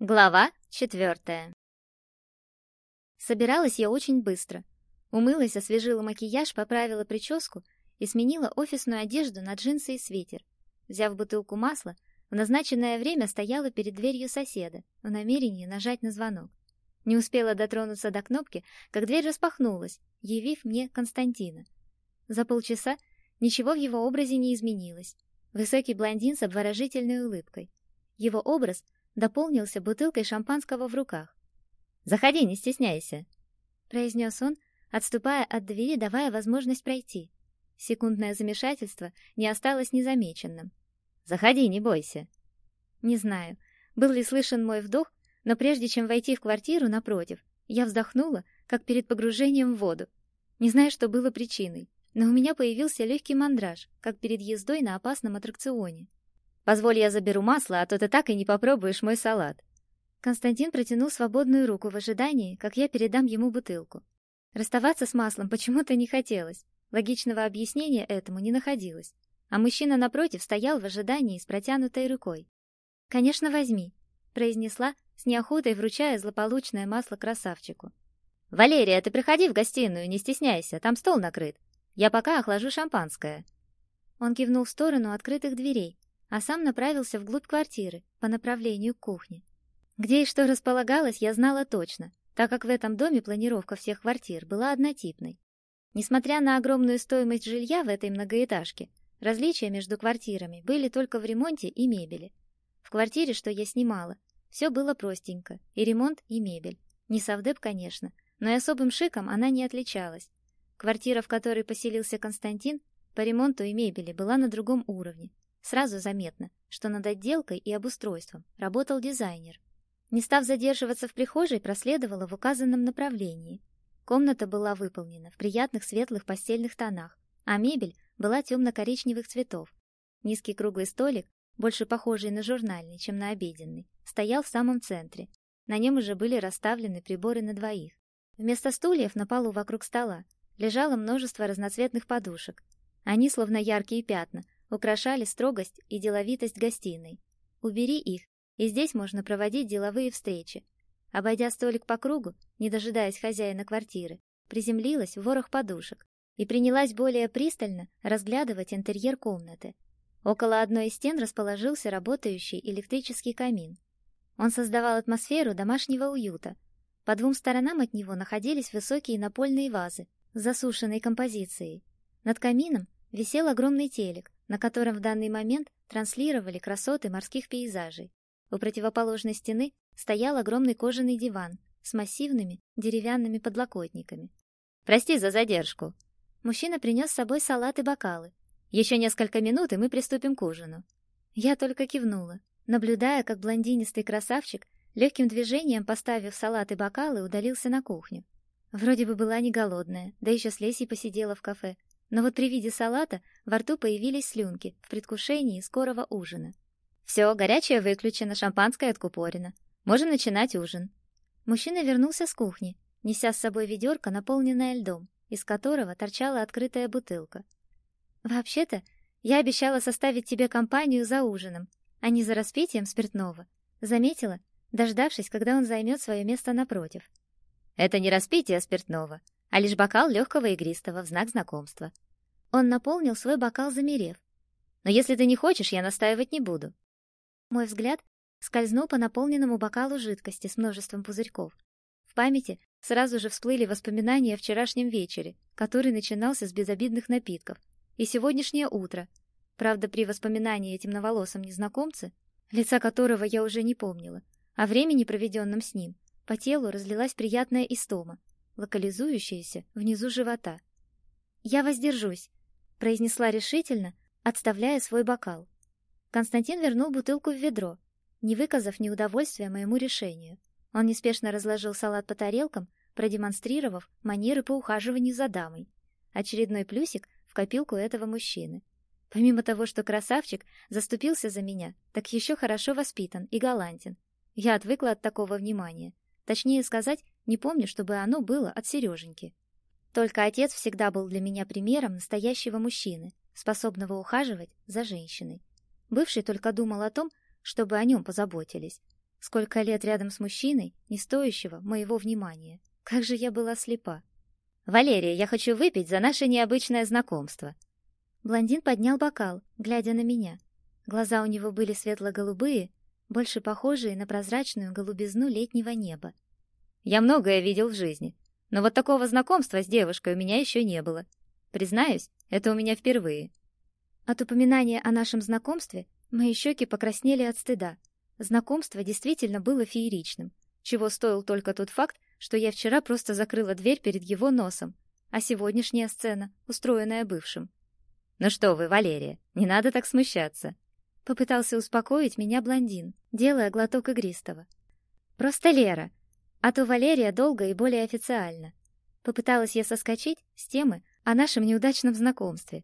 Глава четвертая. Собиралась я очень быстро. Умылась, освежила макияж, поправила прическу и сменила офисную одежду на джинсы и свитер. Взяв бутылку масла, в назначенное время стояла перед дверью соседа в намерении нажать на звонок. Не успела дотронуться до кнопки, как дверь распахнулась, явив мне Константина. За полчаса ничего в его образе не изменилось. Высокий блондин с обворожительной улыбкой. Его образ — дополнился бутылкой шампанского в руках. «Заходи, не стесняйся», — произнес он, отступая от двери, давая возможность пройти. Секундное замешательство не осталось незамеченным. «Заходи, не бойся». Не знаю, был ли слышен мой вдох, но прежде чем войти в квартиру напротив, я вздохнула, как перед погружением в воду. Не знаю, что было причиной, но у меня появился легкий мандраж, как перед ездой на опасном аттракционе. Позволь, я заберу масло, а то ты так и не попробуешь мой салат. Константин протянул свободную руку в ожидании, как я передам ему бутылку. Расставаться с маслом почему-то не хотелось. Логичного объяснения этому не находилось. А мужчина напротив стоял в ожидании с протянутой рукой. «Конечно, возьми», — произнесла, с неохотой вручая злополучное масло красавчику. «Валерия, ты приходи в гостиную, не стесняйся, там стол накрыт. Я пока охлажу шампанское». Он кивнул в сторону открытых дверей, а сам направился вглубь квартиры по направлению к кухне. Где и что располагалось, я знала точно, так как в этом доме планировка всех квартир была однотипной. Несмотря на огромную стоимость жилья в этой многоэтажке, различия между квартирами были только в ремонте и мебели. В квартире, что я снимала, все было простенько, и ремонт, и мебель. Не совдеп, конечно, но и особым шиком она не отличалась. Квартира, в которой поселился Константин, по ремонту и мебели была на другом уровне, Сразу заметно, что над отделкой и обустройством работал дизайнер. Не став задерживаться в прихожей, проследовала в указанном направлении. Комната была выполнена в приятных светлых постельных тонах, а мебель была темно-коричневых цветов. Низкий круглый столик, больше похожий на журнальный, чем на обеденный, стоял в самом центре. На нем уже были расставлены приборы на двоих. Вместо стульев на полу вокруг стола лежало множество разноцветных подушек. Они, словно яркие пятна, украшали строгость и деловитость гостиной. Убери их, и здесь можно проводить деловые встречи. Обойдя столик по кругу, не дожидаясь хозяина квартиры, приземлилась в ворох подушек и принялась более пристально разглядывать интерьер комнаты. Около одной из стен расположился работающий электрический камин. Он создавал атмосферу домашнего уюта. По двум сторонам от него находились высокие напольные вазы с засушенной композицией. Над камином висел огромный телек, на котором в данный момент транслировали красоты морских пейзажей. У противоположной стены стоял огромный кожаный диван с массивными деревянными подлокотниками. «Прости за задержку». Мужчина принес с собой салат и бокалы. «Еще несколько минут, и мы приступим к ужину». Я только кивнула, наблюдая, как блондинистый красавчик легким движением, поставив салат и бокалы, удалился на кухню. Вроде бы была не голодная, да еще с Лесей посидела в кафе, но вот при виде салата во рту появились слюнки в предвкушении скорого ужина. Все, горячее выключено, шампанское откупорено. Можем начинать ужин. Мужчина вернулся с кухни, неся с собой ведерко, наполненное льдом, из которого торчала открытая бутылка. Вообще-то, я обещала составить тебе компанию за ужином, а не за распитием спиртного. Заметила, дождавшись, когда он займет свое место напротив. Это не распитие спиртного, а лишь бокал легкого игристого в знак знакомства. Он наполнил свой бокал, замерев. Но если ты не хочешь, я настаивать не буду. Мой взгляд скользнул по наполненному бокалу жидкости с множеством пузырьков. В памяти сразу же всплыли воспоминания о вчерашнем вечере, который начинался с безобидных напитков, и сегодняшнее утро. Правда, при воспоминании о темноволосом незнакомце, лица которого я уже не помнила, о времени, проведенном с ним, по телу разлилась приятная истома, локализующаяся внизу живота. «Я воздержусь», — произнесла решительно, отставляя свой бокал. Константин вернул бутылку в ведро, не выказав неудовольствия моему решению. Он неспешно разложил салат по тарелкам, продемонстрировав манеры по ухаживанию за дамой. Очередной плюсик в копилку этого мужчины. Помимо того, что красавчик заступился за меня, так еще хорошо воспитан и галантен. Я отвыкла от такого внимания. Точнее сказать, не помню, чтобы оно было от Сереженьки. Только отец всегда был для меня примером настоящего мужчины, способного ухаживать за женщиной. Бывший только думал о том, чтобы о нем позаботились. Сколько лет рядом с мужчиной, не стоящего моего внимания. Как же я была слепа. Валерия, я хочу выпить за наше необычное знакомство. Блондин поднял бокал, глядя на меня. Глаза у него были светло-голубые, больше похожие на прозрачную голубизну летнего неба. Я многое видел в жизни, но вот такого знакомства с девушкой у меня еще не было. Признаюсь, это у меня впервые. От упоминания о нашем знакомстве мои щеки покраснели от стыда. Знакомство действительно было фееричным, чего стоил только тот факт, что я вчера просто закрыла дверь перед его носом, а сегодняшняя сцена, устроенная бывшим. «Ну что вы, Валерия, не надо так смущаться», Попытался успокоить меня блондин, делая глоток игристого. Просто Лера, а то Валерия долго и более официально. Попыталась я соскочить с темы о нашем неудачном знакомстве.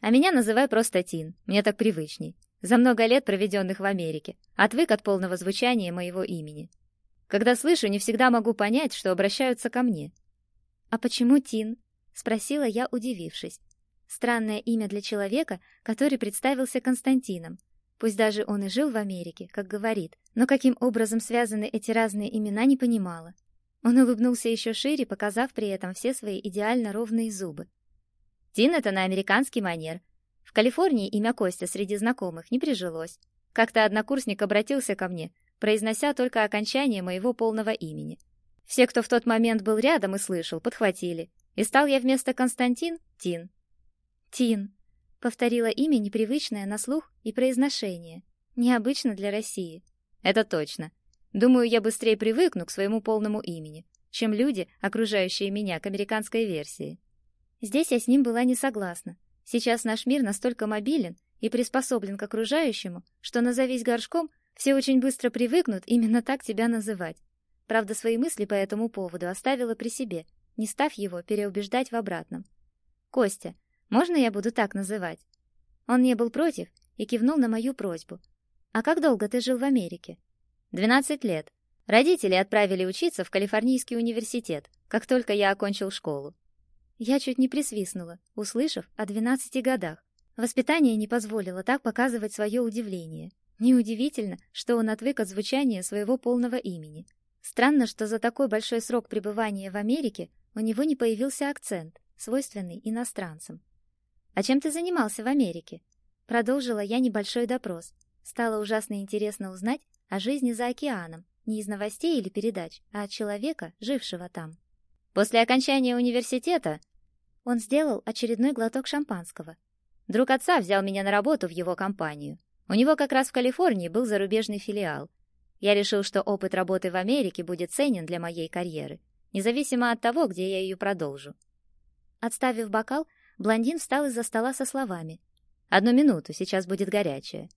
А меня называй просто Тин, мне так привычней. За много лет, проведенных в Америке, отвык от полного звучания моего имени. Когда слышу, не всегда могу понять, что обращаются ко мне. А почему Тин? спросила я, удивившись. Странное имя для человека, который представился Константином, Пусть даже он и жил в Америке, как говорит, но каким образом связаны эти разные имена, не понимала. Он улыбнулся еще шире, показав при этом все свои идеально ровные зубы. Тин это на американский манер. В Калифорнии имя Костя среди знакомых не прижилось. Как-то однокурсник обратился ко мне, произнося только окончание моего полного имени. Все, кто в тот момент был рядом и слышал, подхватили. И стал я вместо Константин Тин. Тин. Повторила имя непривычное на слух и произношение. Необычно для России. Это точно. Думаю, я быстрее привыкну к своему полному имени, чем люди, окружающие меня к американской версии. Здесь я с ним была не согласна. Сейчас наш мир настолько мобилен и приспособлен к окружающему, что назовись горшком, все очень быстро привыкнут именно так тебя называть. Правда, свои мысли по этому поводу оставила при себе, не став его переубеждать в обратном. Костя, можно я буду так называть? Он не был против и кивнул на мою просьбу. А как долго ты жил в Америке? Двенадцать лет. Родители отправили учиться в Калифорнийский университет, как только я окончил школу. Я чуть не присвистнула, услышав о двенадцати годах. Воспитание не позволило так показывать свое удивление. Неудивительно, что он отвык от звучания своего полного имени. Странно, что за такой большой срок пребывания в Америке у него не появился акцент, свойственный иностранцам. А чем ты занимался в Америке? Продолжила я небольшой допрос. Стало ужасно интересно узнать о жизни за океаном, не из новостей или передач, а от человека, жившего там. После окончания университета он сделал очередной глоток шампанского. Друг отца взял меня на работу в его компанию. У него как раз в Калифорнии был зарубежный филиал. Я решил, что опыт работы в Америке будет ценен для моей карьеры, независимо от того, где я ее продолжу. Отставив бокал, Блондин встал из-за стола со словами: "Одну минуту, сейчас будет горячее".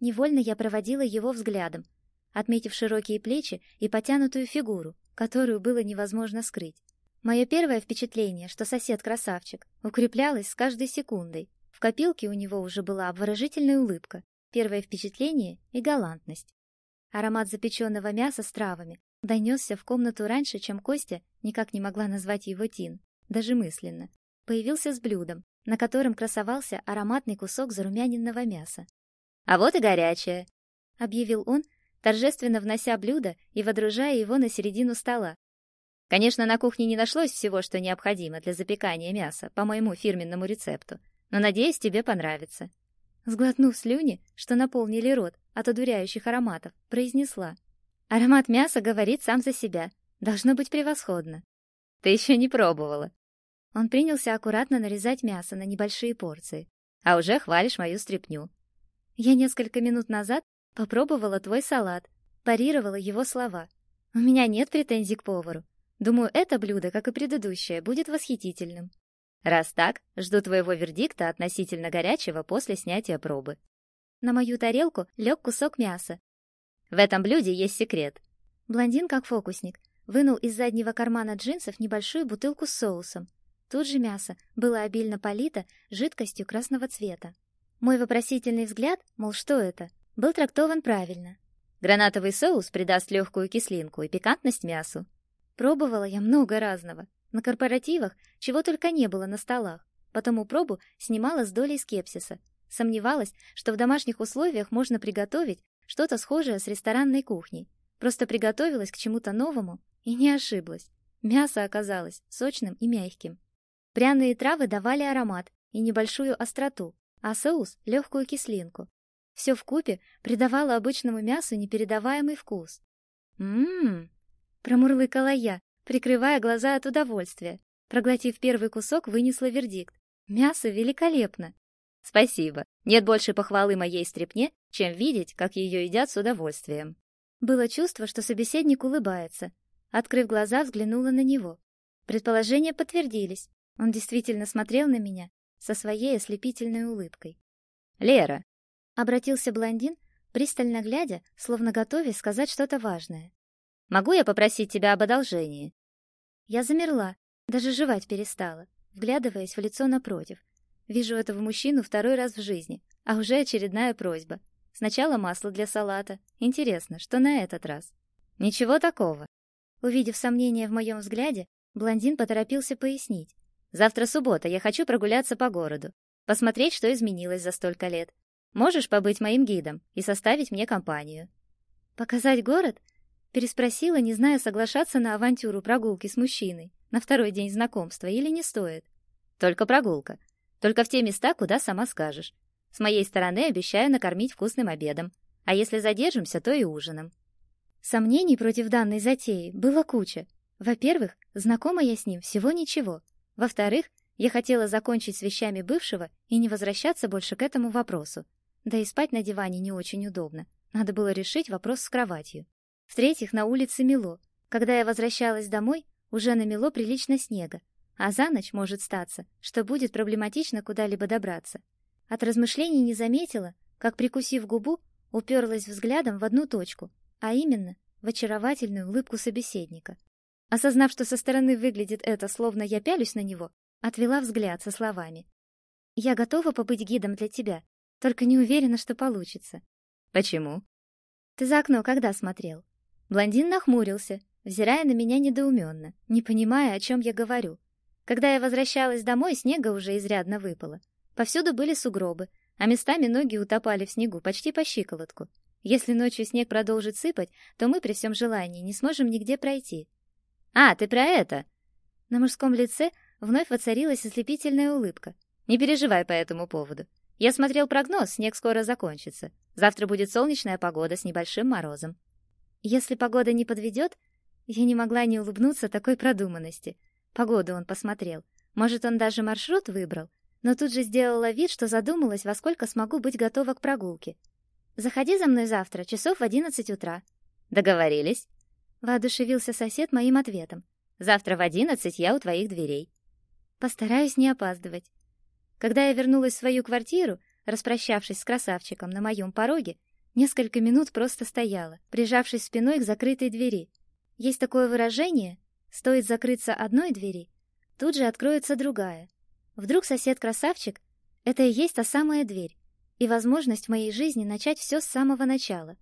Невольно я проводила его взглядом, отметив широкие плечи и потянутую фигуру, которую было невозможно скрыть. Мое первое впечатление, что сосед красавчик, укреплялось с каждой секундой. В копилке у него уже была обворожительная улыбка, первое впечатление и галантность. Аромат запеченного мяса с травами донесся в комнату раньше, чем Костя никак не могла назвать его Тин, даже мысленно появился с блюдом, на котором красовался ароматный кусок зарумяненного мяса. «А вот и горячее», — объявил он, торжественно внося блюдо и водружая его на середину стола. Конечно, на кухне не нашлось всего, что необходимо для запекания мяса по моему фирменному рецепту, но надеюсь, тебе понравится. Сглотнув слюни, что наполнили рот от одуряющих ароматов, произнесла: "Аромат мяса говорит сам за себя. Должно быть превосходно". Ты еще не пробовала, он принялся аккуратно нарезать мясо на небольшие порции. А уже хвалишь мою стряпню. Я несколько минут назад попробовала твой салат, парировала его слова. У меня нет претензий к повару. Думаю, это блюдо, как и предыдущее, будет восхитительным. Раз так, жду твоего вердикта относительно горячего после снятия пробы. На мою тарелку лег кусок мяса. В этом блюде есть секрет. Блондин, как фокусник, вынул из заднего кармана джинсов небольшую бутылку с соусом, Тут же мясо было обильно полито жидкостью красного цвета. Мой вопросительный взгляд, мол, что это, был трактован правильно. Гранатовый соус придаст легкую кислинку и пикантность мясу. Пробовала я много разного. На корпоративах чего только не было на столах. Потому пробу снимала с долей скепсиса. Сомневалась, что в домашних условиях можно приготовить что-то схожее с ресторанной кухней. Просто приготовилась к чему-то новому и не ошиблась. Мясо оказалось сочным и мягким. Пряные травы давали аромат и небольшую остроту, а соус — легкую кислинку. Все вкупе придавало обычному мясу непередаваемый вкус. «М-м-м!» — промурлыкала я, прикрывая глаза от удовольствия. Проглотив первый кусок, вынесла вердикт. «Мясо великолепно!» «Спасибо. Нет больше похвалы моей стрепне, чем видеть, как ее едят с удовольствием». Было чувство, что собеседник улыбается. Открыв глаза, взглянула на него. Предположения подтвердились. Он действительно смотрел на меня со своей ослепительной улыбкой. «Лера!» — обратился блондин, пристально глядя, словно готовясь сказать что-то важное. «Могу я попросить тебя об одолжении?» Я замерла, даже жевать перестала, вглядываясь в лицо напротив. Вижу этого мужчину второй раз в жизни, а уже очередная просьба. Сначала масло для салата. Интересно, что на этот раз? Ничего такого. Увидев сомнение в моем взгляде, блондин поторопился пояснить. Завтра суббота, я хочу прогуляться по городу, посмотреть, что изменилось за столько лет. Можешь побыть моим гидом и составить мне компанию. Показать город? Переспросила, не зная, соглашаться на авантюру прогулки с мужчиной на второй день знакомства или не стоит. Только прогулка. Только в те места, куда сама скажешь. С моей стороны обещаю накормить вкусным обедом. А если задержимся, то и ужином. Сомнений против данной затеи было куча. Во-первых, знакома я с ним всего ничего. Во-вторых, я хотела закончить с вещами бывшего и не возвращаться больше к этому вопросу. Да и спать на диване не очень удобно. Надо было решить вопрос с кроватью. В-третьих, на улице мело. Когда я возвращалась домой, уже намело прилично снега, а за ночь может статься, что будет проблематично куда-либо добраться. От размышлений не заметила, как, прикусив губу, уперлась взглядом в одну точку, а именно в очаровательную улыбку собеседника. Осознав, что со стороны выглядит это, словно я пялюсь на него, отвела взгляд со словами. «Я готова побыть гидом для тебя, только не уверена, что получится». «Почему?» «Ты за окно когда смотрел?» Блондин нахмурился, взирая на меня недоуменно, не понимая, о чем я говорю. Когда я возвращалась домой, снега уже изрядно выпало. Повсюду были сугробы, а местами ноги утопали в снегу почти по щиколотку. Если ночью снег продолжит сыпать, то мы при всем желании не сможем нигде пройти. А, ты про это? На мужском лице вновь воцарилась ослепительная улыбка. Не переживай по этому поводу. Я смотрел прогноз, снег скоро закончится. Завтра будет солнечная погода с небольшим морозом. Если погода не подведет, я не могла не улыбнуться такой продуманности. Погоду он посмотрел. Может, он даже маршрут выбрал? но тут же сделала вид, что задумалась, во сколько смогу быть готова к прогулке. Заходи за мной завтра, часов в одиннадцать утра. Договорились? Воодушевился сосед моим ответом. Завтра в одиннадцать я у твоих дверей. Постараюсь не опаздывать. Когда я вернулась в свою квартиру, распрощавшись с красавчиком на моем пороге, несколько минут просто стояла, прижавшись спиной к закрытой двери. Есть такое выражение: стоит закрыться одной двери, тут же откроется другая. Вдруг сосед-красавчик — это и есть та самая дверь, и возможность в моей жизни начать все с самого начала.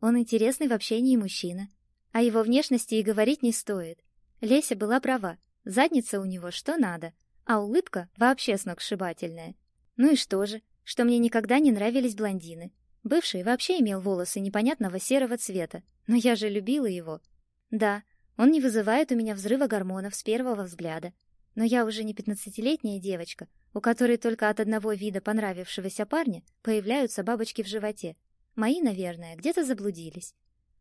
Он интересный в общении мужчина. О его внешности и говорить не стоит. Леся была права, задница у него что надо, а улыбка вообще сногсшибательная. Ну и что же, что мне никогда не нравились блондины. Бывший вообще имел волосы непонятного серого цвета, но я же любила его. Да, он не вызывает у меня взрыва гормонов с первого взгляда, но я уже не пятнадцатилетняя девочка, у которой только от одного вида понравившегося парня появляются бабочки в животе. Мои, наверное, где-то заблудились.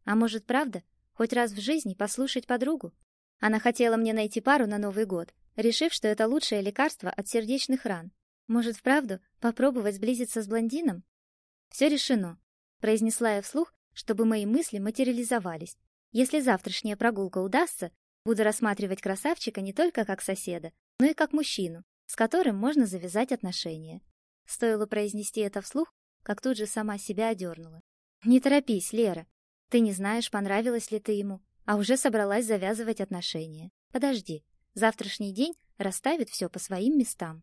А может, правда, хоть раз в жизни послушать подругу? Она хотела мне найти пару на Новый год, решив, что это лучшее лекарство от сердечных ран. Может, вправду попробовать сблизиться с блондином? Все решено, произнесла я вслух, чтобы мои мысли материализовались. Если завтрашняя прогулка удастся, Буду рассматривать красавчика не только как соседа, но и как мужчину, с которым можно завязать отношения. Стоило произнести это вслух, как тут же сама себя одернула. Не торопись, Лера. Ты не знаешь, понравилось ли ты ему, а уже собралась завязывать отношения. Подожди. Завтрашний день расставит все по своим местам.